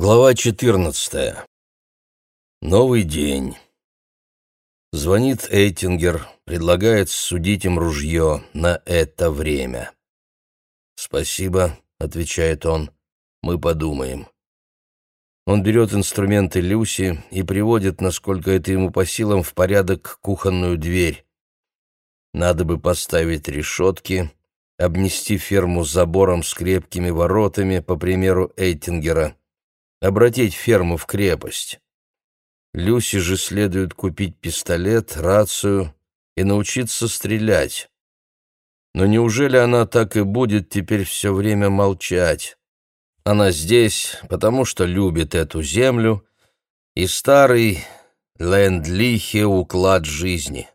Глава 14. Новый день. Звонит Эйтингер, предлагает судить им ружье на это время. «Спасибо», — отвечает он, — «мы подумаем». Он берет инструменты Люси и приводит, насколько это ему по силам, в порядок кухонную дверь. Надо бы поставить решетки, обнести ферму забором с крепкими воротами, по примеру Эйтингера — обратить ферму в крепость. Люси же следует купить пистолет, рацию и научиться стрелять. Но неужели она так и будет теперь все время молчать? Она здесь, потому что любит эту землю и старый ленд-лихе уклад жизни.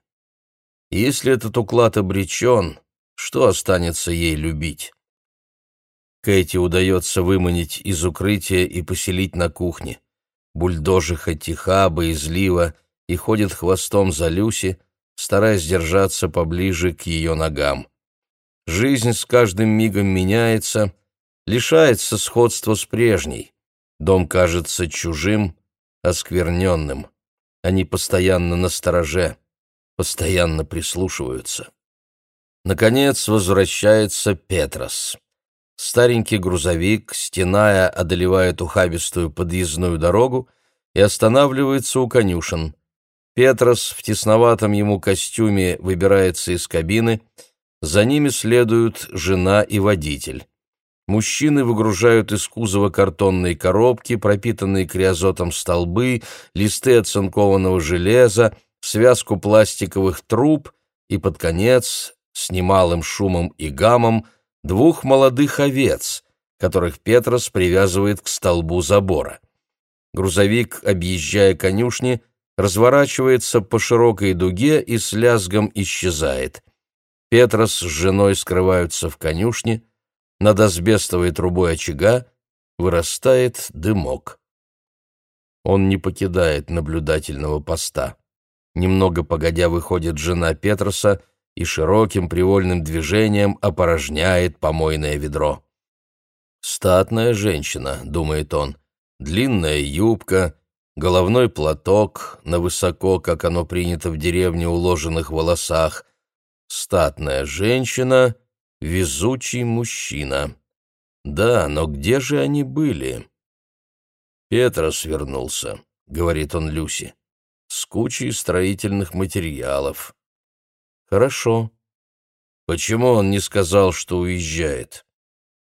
если этот уклад обречен, что останется ей любить? Кэти удается выманить из укрытия и поселить на кухне. Бульдожиха тиха, боязлива и ходит хвостом за Люси, стараясь держаться поближе к ее ногам. Жизнь с каждым мигом меняется, лишается сходства с прежней. Дом кажется чужим, оскверненным. Они постоянно на стороже, постоянно прислушиваются. Наконец возвращается Петрос. Старенький грузовик, стеная, одолевает ухабистую подъездную дорогу и останавливается у конюшен. Петрос в тесноватом ему костюме выбирается из кабины, за ними следуют жена и водитель. Мужчины выгружают из кузова картонные коробки, пропитанные криозотом столбы, листы оцинкованного железа, связку пластиковых труб и, под конец, с немалым шумом и гамом, двух молодых овец, которых Петрос привязывает к столбу забора. Грузовик, объезжая конюшни, разворачивается по широкой дуге и с лязгом исчезает. Петрос с женой скрываются в конюшне, над асбестовой трубой очага вырастает дымок. Он не покидает наблюдательного поста. Немного погодя выходит жена Петроса и широким привольным движением опорожняет помойное ведро. «Статная женщина», — думает он, — «длинная юбка, головной платок на высоко, как оно принято в деревне, уложенных волосах, статная женщина, везучий мужчина. Да, но где же они были?» «Петрос вернулся», — говорит он Люси, — «с кучей строительных материалов». Хорошо. Почему он не сказал, что уезжает?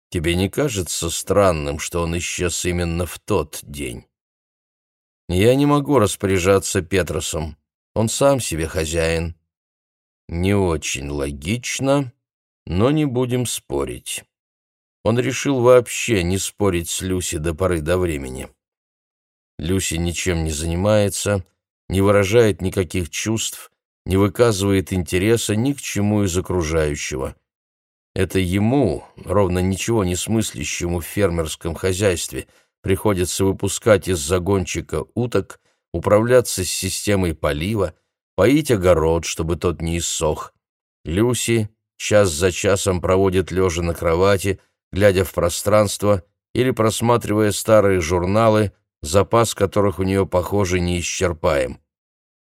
Тебе не кажется странным, что он исчез именно в тот день? Я не могу распоряжаться Петросом. Он сам себе хозяин. Не очень логично, но не будем спорить. Он решил вообще не спорить с Люси до поры до времени. Люси ничем не занимается, не выражает никаких чувств, не выказывает интереса ни к чему из окружающего. Это ему, ровно ничего не смыслящему в фермерском хозяйстве, приходится выпускать из загончика уток, управляться с системой полива, поить огород, чтобы тот не иссох. Люси час за часом проводит лежа на кровати, глядя в пространство или просматривая старые журналы, запас которых у нее, похоже, неисчерпаем.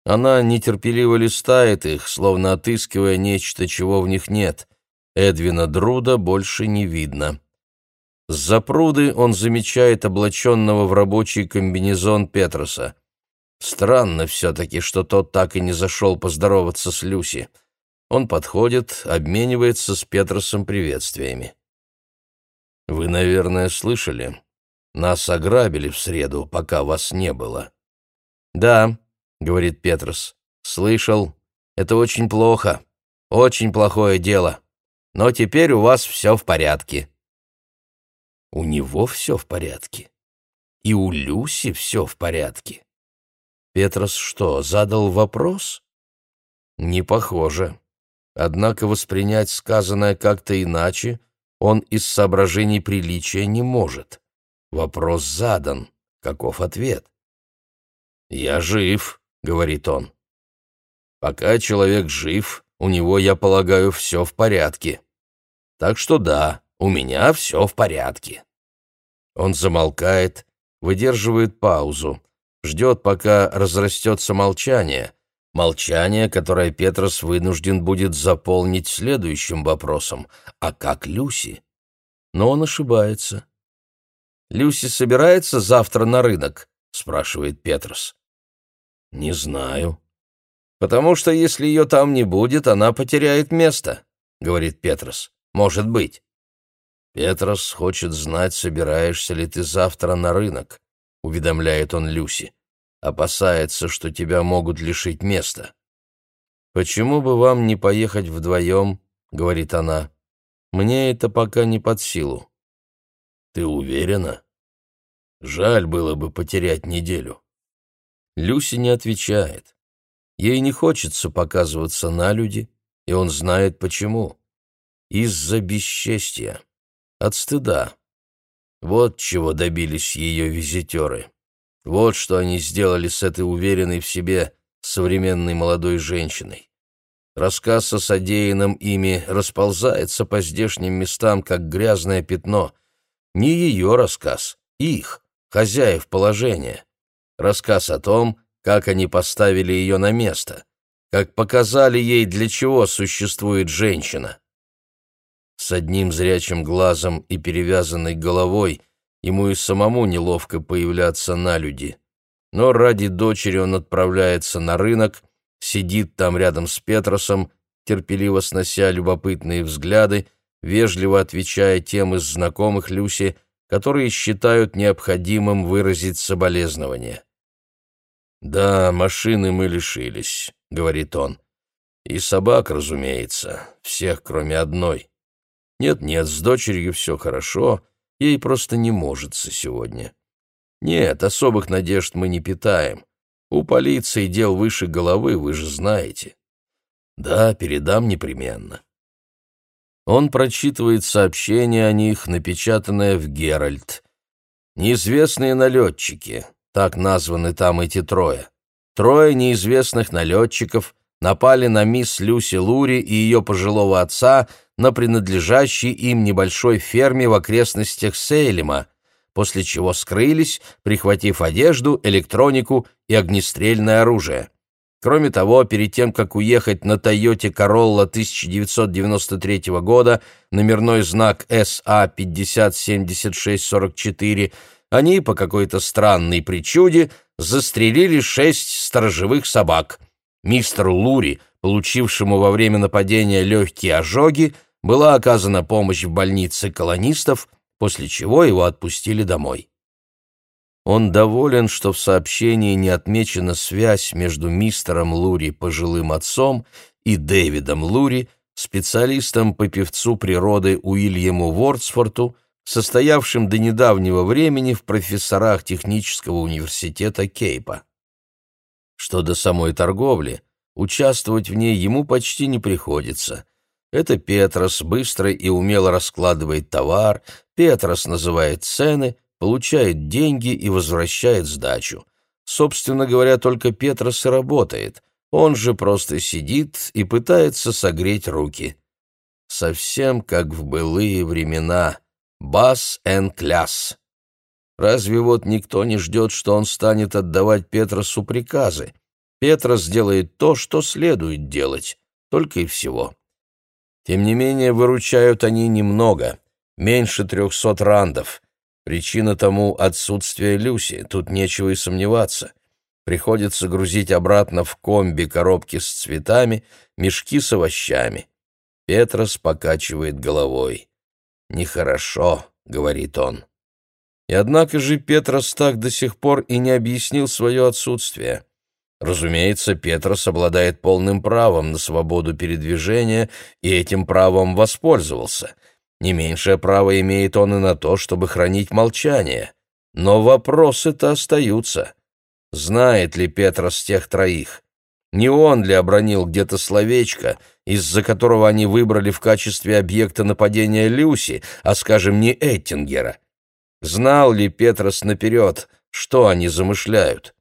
Она нетерпеливо листает их, словно отыскивая нечто, чего в них нет. Эдвина Друда больше не видно. С запруды он замечает облаченного в рабочий комбинезон Петроса. Странно все-таки, что тот так и не зашел поздороваться с Люси. Он подходит, обменивается с Петросом приветствиями. «Вы, наверное, слышали? Нас ограбили в среду, пока вас не было». «Да», — говорит Петрос. «Слышал. Это очень плохо. Очень плохое дело. Но теперь у вас все в порядке». У него все в порядке. И у Люси все в порядке. Петрос что, задал вопрос? Не похоже. Однако воспринять сказанное как-то иначе он из соображений приличия не может. Вопрос задан. Каков ответ? «Я жив», говорит он. Пока человек жив, у него, я полагаю, все в порядке. Так что да, у меня все в порядке. Он замолкает, выдерживает паузу, ждет, пока разрастется молчание, молчание, которое Петрос вынужден будет заполнить следующим вопросом «А как Люси?». Но он ошибается. «Люси собирается завтра на рынок?» — спрашивает Петрос. «Не знаю». «Потому что если ее там не будет, она потеряет место», — говорит Петрос. «Может быть». «Петрос хочет знать, собираешься ли ты завтра на рынок», — уведомляет он Люси. «Опасается, что тебя могут лишить места». «Почему бы вам не поехать вдвоем?» — говорит она. «Мне это пока не под силу». «Ты уверена? Жаль было бы потерять неделю». Люси не отвечает. Ей не хочется показываться на люди, и он знает почему. Из-за бесчестия, от стыда. Вот чего добились ее визитеры. Вот что они сделали с этой уверенной в себе современной молодой женщиной. Рассказ о содеянном ими расползается по здешним местам, как грязное пятно. Не ее рассказ, их, хозяев положения. Рассказ о том, как они поставили ее на место, как показали ей, для чего существует женщина. С одним зрячим глазом и перевязанной головой ему и самому неловко появляться на люди. Но ради дочери он отправляется на рынок, сидит там рядом с Петросом, терпеливо снося любопытные взгляды, вежливо отвечая тем из знакомых Люси, которые считают необходимым выразить соболезнование. «Да, машины мы лишились», — говорит он. «И собак, разумеется, всех, кроме одной. Нет-нет, с дочерью все хорошо, ей просто не можется сегодня. Нет, особых надежд мы не питаем. У полиции дел выше головы, вы же знаете. Да, передам непременно». Он прочитывает сообщение о них, напечатанное в «Геральт». «Неизвестные налетчики. Так названы там эти трое. Трое неизвестных налетчиков напали на мисс Люси Лури и ее пожилого отца на принадлежащей им небольшой ферме в окрестностях Сейлема, после чего скрылись, прихватив одежду, электронику и огнестрельное оружие. Кроме того, перед тем, как уехать на Тойоте Королла 1993 года, номерной знак СА 507644, они по какой-то странной причуде застрелили шесть сторожевых собак. Мистеру Лури, получившему во время нападения легкие ожоги, была оказана помощь в больнице колонистов, после чего его отпустили домой. Он доволен, что в сообщении не отмечена связь между мистером Лури, пожилым отцом, и Дэвидом Лури, специалистом по певцу природы Уильяму Вордсфорту, состоявшим до недавнего времени в профессорах технического университета Кейпа. Что до самой торговли, участвовать в ней ему почти не приходится. Это Петрос быстро и умело раскладывает товар, Петрос называет цены, получает деньги и возвращает сдачу. Собственно говоря, только Петрос и работает. Он же просто сидит и пытается согреть руки. Совсем как в былые времена — Бас эн кляс. Разве вот никто не ждет, что он станет отдавать Петросу приказы? Петрос делает то, что следует делать, только и всего. Тем не менее, выручают они немного, меньше трехсот рандов. Причина тому — отсутствие Люси, тут нечего и сомневаться. Приходится грузить обратно в комби коробки с цветами, мешки с овощами. Петрос покачивает головой. «Нехорошо», — говорит он. И однако же Петрос так до сих пор и не объяснил свое отсутствие. Разумеется, Петрос обладает полным правом на свободу передвижения и этим правом воспользовался. Не меньшее право имеет он и на то, чтобы хранить молчание. Но вопросы-то остаются. Знает ли Петрос тех троих? Не он ли обронил где-то словечко, из-за которого они выбрали в качестве объекта нападения Люси, а, скажем, не Эттингера? Знал ли Петрос наперед, что они замышляют?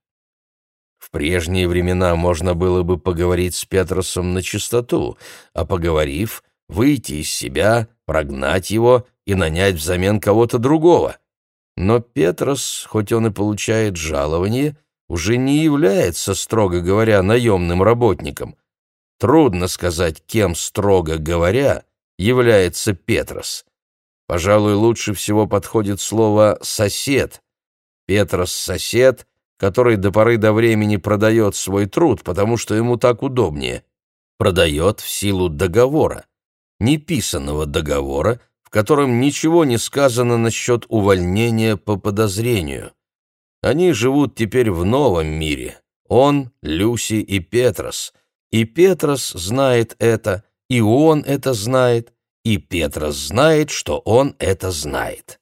В прежние времена можно было бы поговорить с Петросом на чистоту, а поговорив, выйти из себя, прогнать его и нанять взамен кого-то другого. Но Петрос, хоть он и получает жалование, уже не является, строго говоря, наемным работником. Трудно сказать, кем, строго говоря, является Петрос. Пожалуй, лучше всего подходит слово «сосед». Петрос — сосед, который до поры до времени продает свой труд, потому что ему так удобнее. Продает в силу договора, неписанного договора, в котором ничего не сказано насчет увольнения по подозрению. Они живут теперь в новом мире. Он, Люси и Петрос. И Петрос знает это, и он это знает, и Петрос знает, что он это знает.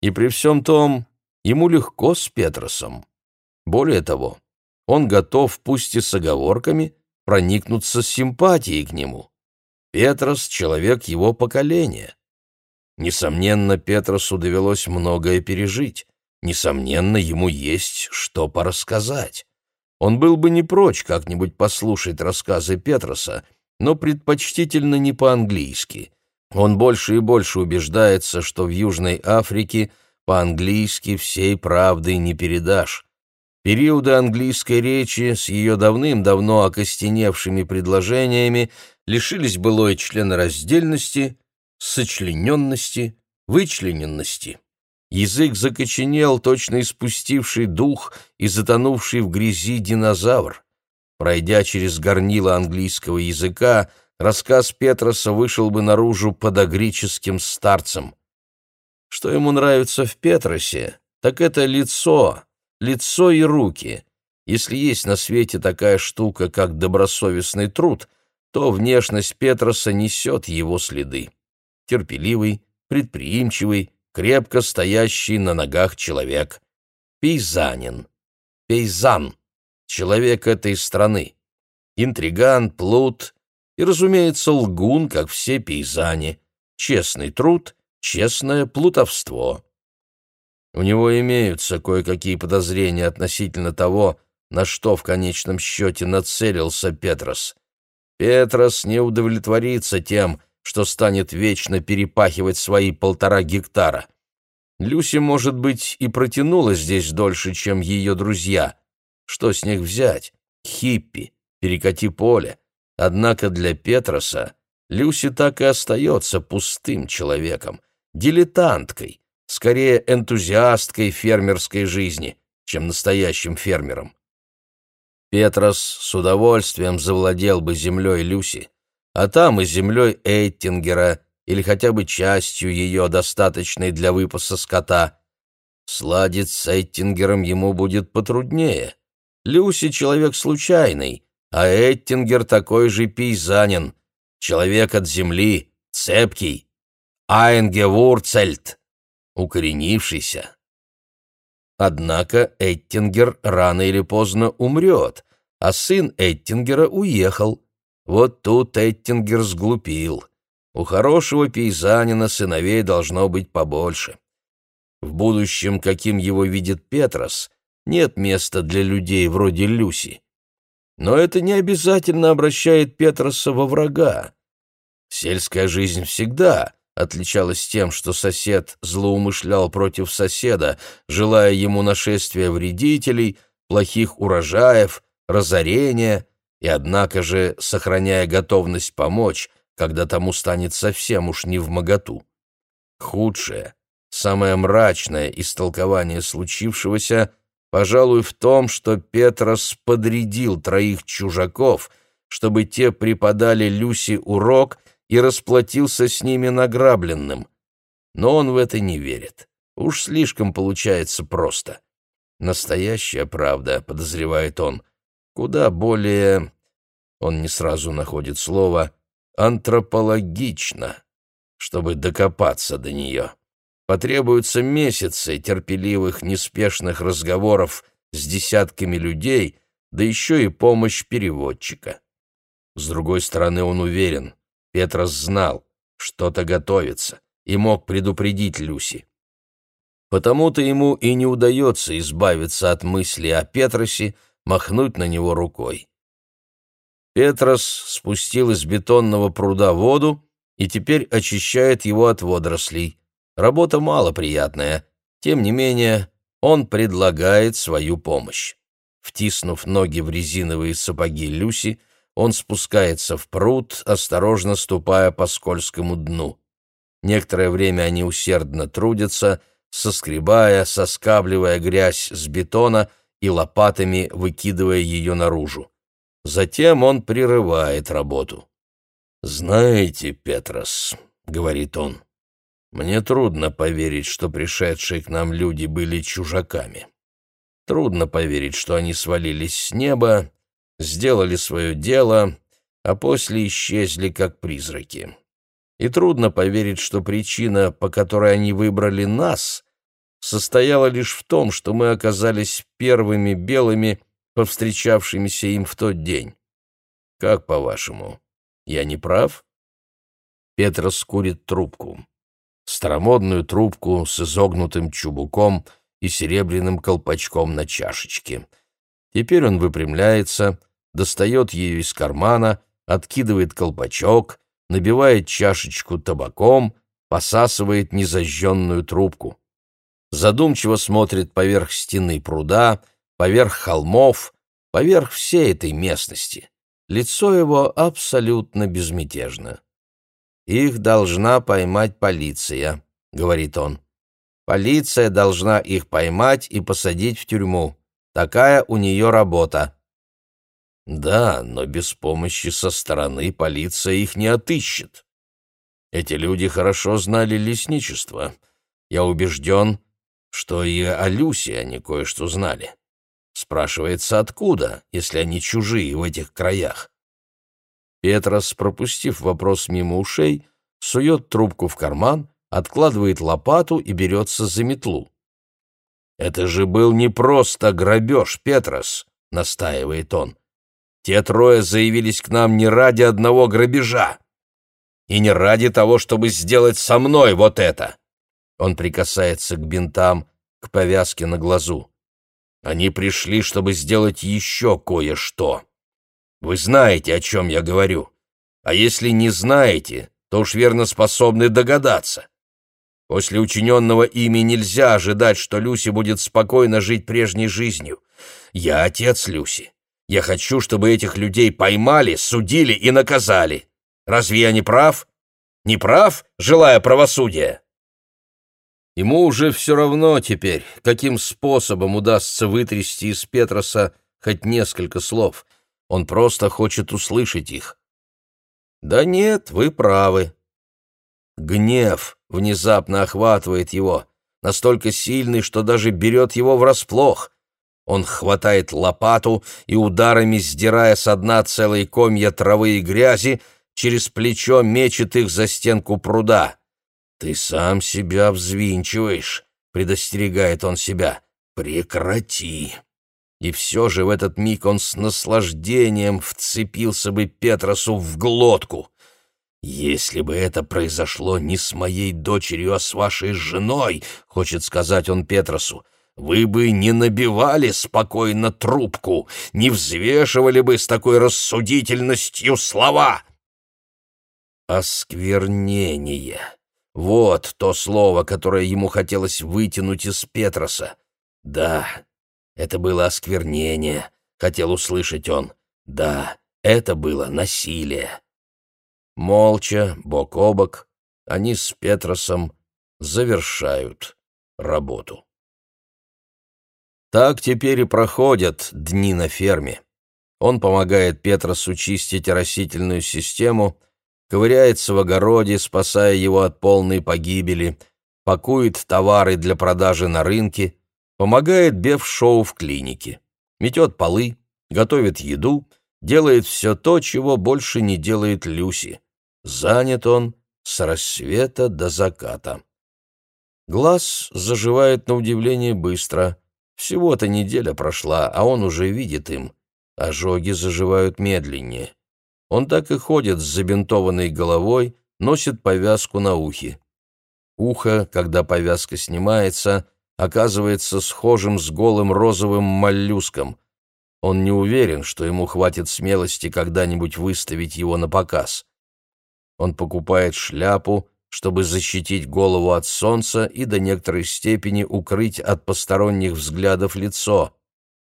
И при всем том, ему легко с Петросом. Более того, он готов, пусть и с оговорками, проникнуться симпатией к нему. Петрос — человек его поколения. Несомненно, Петросу довелось многое пережить. Несомненно, ему есть что порассказать. Он был бы не прочь как-нибудь послушать рассказы Петроса, но предпочтительно не по-английски. Он больше и больше убеждается, что в Южной Африке по-английски всей правды не передашь. Периоды английской речи с ее давным-давно окостеневшими предложениями лишились былой членораздельности, сочлененности, вычлененности. Язык закоченел, точно испустивший дух и затонувший в грязи динозавр. Пройдя через горнило английского языка, рассказ Петроса вышел бы наружу подогрическим старцем. Что ему нравится в Петросе, так это лицо, лицо и руки. Если есть на свете такая штука, как добросовестный труд, то внешность Петроса несет его следы. Терпеливый, предприимчивый, крепко стоящий на ногах человек. Пейзанин. Пейзан человек этой страны. Интриган, плут и, разумеется, лгун, как все пейзане. Честный труд, честное плутовство. У него имеются кое-какие подозрения относительно того, на что в конечном счете нацелился Петрос. Петрос не удовлетворится тем, что станет вечно перепахивать свои полтора гектара. Люси, может быть, и протянула здесь дольше, чем ее друзья, что с них взять? Хиппи, перекати поле. Однако для Петроса Люси так и остается пустым человеком, дилетанткой, скорее энтузиасткой фермерской жизни, чем настоящим фермером. Петрос с удовольствием завладел бы землей Люси, а там и землей Эйттингера или хотя бы частью ее, достаточной для выпаса скота. Сладить с Эйттингером ему будет потруднее. Люси — человек случайный, а Эттингер такой же пейзанин, человек от земли, цепкий, айнгевурцельт, укоренившийся. Однако Эттингер рано или поздно умрет, а сын Эттингера уехал. Вот тут Эттингер сглупил. У хорошего пейзанина сыновей должно быть побольше. В будущем, каким его видит Петрос, нет места для людей вроде Люси. Но это не обязательно обращает Петроса во врага. Сельская жизнь всегда отличалась тем, что сосед злоумышлял против соседа, желая ему нашествия вредителей, плохих урожаев, разорения, и однако же сохраняя готовность помочь, когда тому станет совсем уж не в моготу. Худшее, самое мрачное истолкование случившегося пожалуй, в том, что Петрос подрядил троих чужаков, чтобы те преподали Люси урок и расплатился с ними награбленным. Но он в это не верит. Уж слишком получается просто. Настоящая правда, подозревает он, куда более... Он не сразу находит слово «антропологично», чтобы докопаться до нее. Потребуются месяцы терпеливых, неспешных разговоров с десятками людей, да еще и помощь переводчика. С другой стороны, он уверен, Петрос знал, что-то готовится, и мог предупредить Люси. Потому-то ему и не удается избавиться от мысли о Петросе, махнуть на него рукой. Петрос спустил из бетонного пруда воду и теперь очищает его от водорослей. Работа малоприятная. Тем не менее, он предлагает свою помощь. Втиснув ноги в резиновые сапоги Люси, он спускается в пруд, осторожно ступая по скользкому дну. Некоторое время они усердно трудятся, соскребая, соскабливая грязь с бетона и лопатами выкидывая ее наружу. Затем он прерывает работу. «Знаете, Петрос», — говорит он, — «мне трудно поверить, что пришедшие к нам люди были чужаками. Трудно поверить, что они свалились с неба, сделали свое дело, а после исчезли как призраки. И трудно поверить, что причина, по которой они выбрали нас, состояла лишь в том, что мы оказались первыми белыми, повстречавшимися им в тот день. Как по-вашему, я не прав? Петрос курит трубку. Старомодную трубку с изогнутым чубуком и серебряным колпачком на чашечке. Теперь он выпрямляется, достает ее из кармана, откидывает колпачок, набивает чашечку табаком, посасывает незажженную трубку. Задумчиво смотрит поверх стены пруда, поверх холмов, поверх всей этой местности. Лицо его абсолютно безмятежно. «Их должна поймать полиция», — говорит он. «Полиция должна их поймать и посадить в тюрьму. Такая у нее работа». Да, но без помощи со стороны полиция их не отыщет. Эти люди хорошо знали лесничество. Я убежден, что и о Люсе они кое-что знали. Спрашивается, откуда, если они чужие в этих краях? Петрос, пропустив вопрос мимо ушей, сует трубку в карман, откладывает лопату и берется за метлу. «Это же был не просто грабеж, Петрос», — настаивает он. Те трое заявились к нам не ради одного грабежа и не ради того, чтобы сделать со мной вот это. Он прикасается к бинтам, к повязке на глазу. Они пришли, чтобы сделать еще кое-что. Вы знаете, о чем я говорю. А если не знаете, то уж верно способны догадаться. После учиненного ими нельзя ожидать, что Люси будет спокойно жить прежней жизнью. Я отец Люси. Я хочу, чтобы этих людей поймали, судили и наказали. Разве я не прав? Не прав, желая правосудия?» Ему уже все равно теперь, каким способом удастся вытрясти из Петроса хоть несколько слов. Он просто хочет услышать их. «Да нет, вы правы». Гнев внезапно охватывает его, настолько сильный, что даже берет его врасплох. Он хватает лопату и ударами, сдирая со дна целые комья травы и грязи, через плечо мечет их за стенку пруда. «Ты сам себя взвинчиваешь», — предостерегает он себя. «Прекрати!» И все же в этот миг он с наслаждением вцепился бы Петросу в глотку. «Если бы это произошло не с моей дочерью, а с вашей женой», — хочет сказать он Петросу, — вы бы не набивали спокойно трубку, не взвешивали бы с такой рассудительностью слова. Осквернение. Вот то слово, которое ему хотелось вытянуть из Петроса. Да, это было осквернение, хотел услышать он. Да, это было насилие. Молча, бок о бок, они с Петросом завершают работу. Так теперь и проходят дни на ферме. Он помогает Петросу чистить растительную систему, ковыряется в огороде, спасая его от полной погибели, пакует товары для продажи на рынке, помогает Бев-шоу в клинике, метет полы, готовит еду, делает все то, чего больше не делает Люси. Занят он с рассвета до заката. Глаз заживает на удивление быстро. Всего-то неделя прошла, а он уже видит им. Ожоги заживают медленнее. Он так и ходит с забинтованной головой, носит повязку на ухе. Ухо, когда повязка снимается, оказывается схожим с голым розовым моллюском. Он не уверен, что ему хватит смелости когда-нибудь выставить его на показ. Он покупает шляпу, чтобы защитить голову от солнца и до некоторой степени укрыть от посторонних взглядов лицо.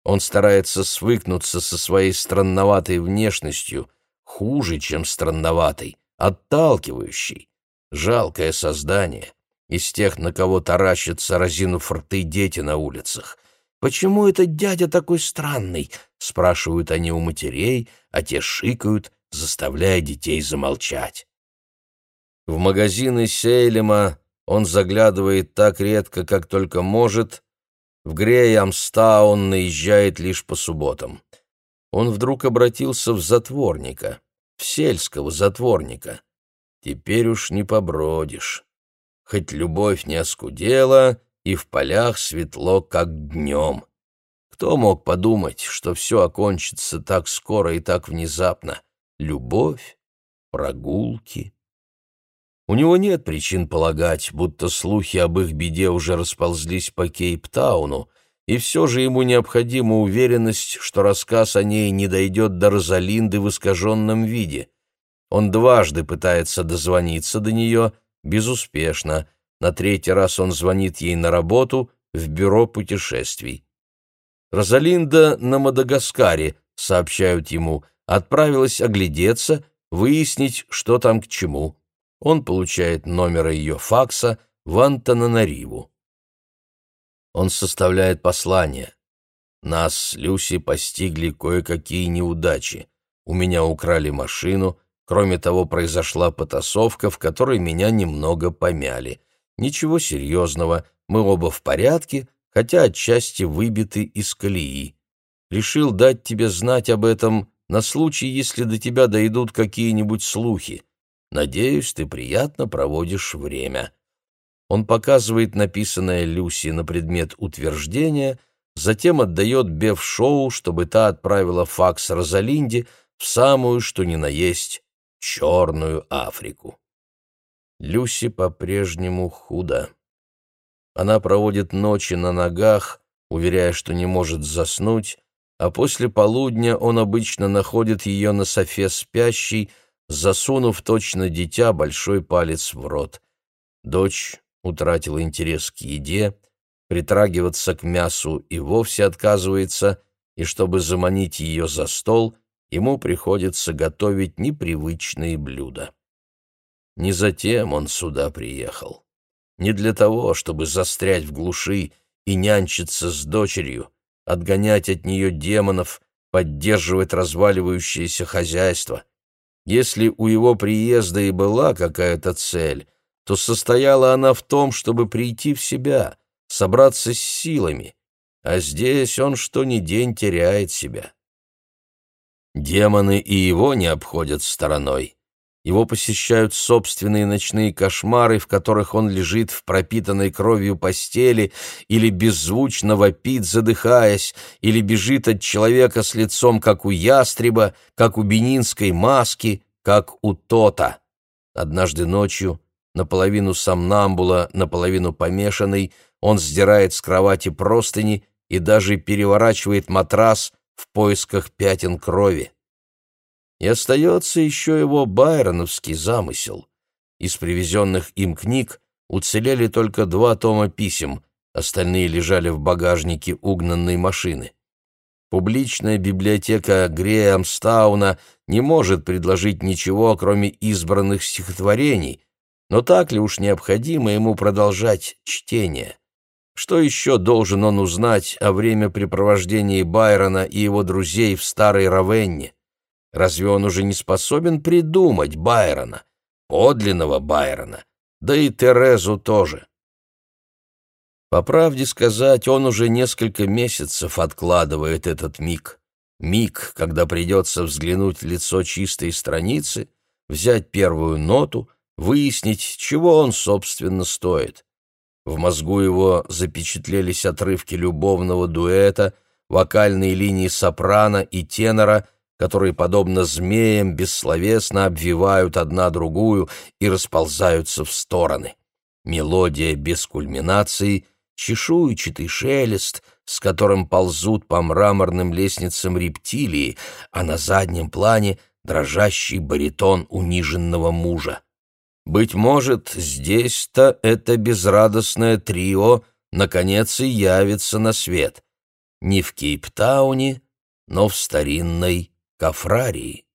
Он старается свыкнуться со своей странноватой внешностью, хуже, чем странноватой, отталкивающей. Жалкое создание, из тех, на кого таращатся, разинув рты дети на улицах. «Почему этот дядя такой странный?» — спрашивают они у матерей, а те шикают, заставляя детей замолчать. В магазины Сейлема он заглядывает так редко, как только может. В Греямстаун наезжает лишь по субботам. Он вдруг обратился в затворника, в сельского затворника. Теперь уж не побродишь. Хоть любовь не оскудела, и в полях светло, как днем. Кто мог подумать, что все окончится так скоро и так внезапно? Любовь, прогулки, у него нет причин полагать, будто слухи об их беде уже расползлись по Кейптауну, и все же ему необходима уверенность, что рассказ о ней не дойдет до Розалинды в искаженном виде. Он дважды пытается дозвониться до нее, безуспешно. На третий раз он звонит ей на работу в бюро путешествий. Розалинда на Мадагаскаре, сообщают ему, отправилась оглядеться, выяснить, что там к чему он получает номер ее факса в Антананариву. Он составляет послание. Нас Люси постигли кое-какие неудачи. У меня украли машину, кроме того, произошла потасовка, в которой меня немного помяли. Ничего серьезного, мы оба в порядке, хотя отчасти выбиты из колеи. Решил дать тебе знать об этом на случай, если до тебя дойдут какие-нибудь слухи. Надеюсь, ты приятно проводишь время». Он показывает написанное Люси на предмет утверждения, затем отдает Беф-шоу, чтобы та отправила факс Розалинде в самую, что ни на есть, черную Африку. Люси по-прежнему худо. Она проводит ночи на ногах, уверяя, что не может заснуть, а после полудня он обычно находит ее на софе спящей, засунув точно дитя большой палец в рот. Дочь утратила интерес к еде, притрагиваться к мясу и вовсе отказывается, и чтобы заманить ее за стол, ему приходится готовить непривычные блюда. Не затем он сюда приехал. Не для того, чтобы застрять в глуши и нянчиться с дочерью, отгонять от нее демонов, поддерживать разваливающееся хозяйство — если у его приезда и была какая-то цель, то состояла она в том, чтобы прийти в себя, собраться с силами, а здесь он что ни день теряет себя. Демоны и его не обходят стороной. Его посещают собственные ночные кошмары, в которых он лежит в пропитанной кровью постели или беззвучно вопит, задыхаясь, или бежит от человека с лицом, как у ястреба, как у бенинской маски, как у Тота. Однажды ночью, наполовину сомнамбула, наполовину помешанный, он сдирает с кровати простыни и даже переворачивает матрас в поисках пятен крови. И остается еще его байроновский замысел. Из привезенных им книг уцелели только два тома писем, остальные лежали в багажнике угнанной машины. Публичная библиотека Греамстауна не может предложить ничего, кроме избранных стихотворений, но так ли уж необходимо ему продолжать чтение? Что еще должен он узнать о времяпрепровождении Байрона и его друзей в Старой Равенне? Разве он уже не способен придумать Байрона, подлинного Байрона, да и Терезу тоже? По правде сказать, он уже несколько месяцев откладывает этот миг. Миг, когда придется взглянуть в лицо чистой страницы, взять первую ноту, выяснить, чего он, собственно, стоит. В мозгу его запечатлелись отрывки любовного дуэта, вокальные линии сопрано и тенора — которые, подобно змеям, бессловесно обвивают одна другую и расползаются в стороны. Мелодия без кульминации, чешуйчатый шелест, с которым ползут по мраморным лестницам рептилии, а на заднем плане дрожащий баритон униженного мужа. Быть может, здесь-то это безрадостное трио наконец и явится на свет. Не в Кейптауне, но в старинной Кафрарии.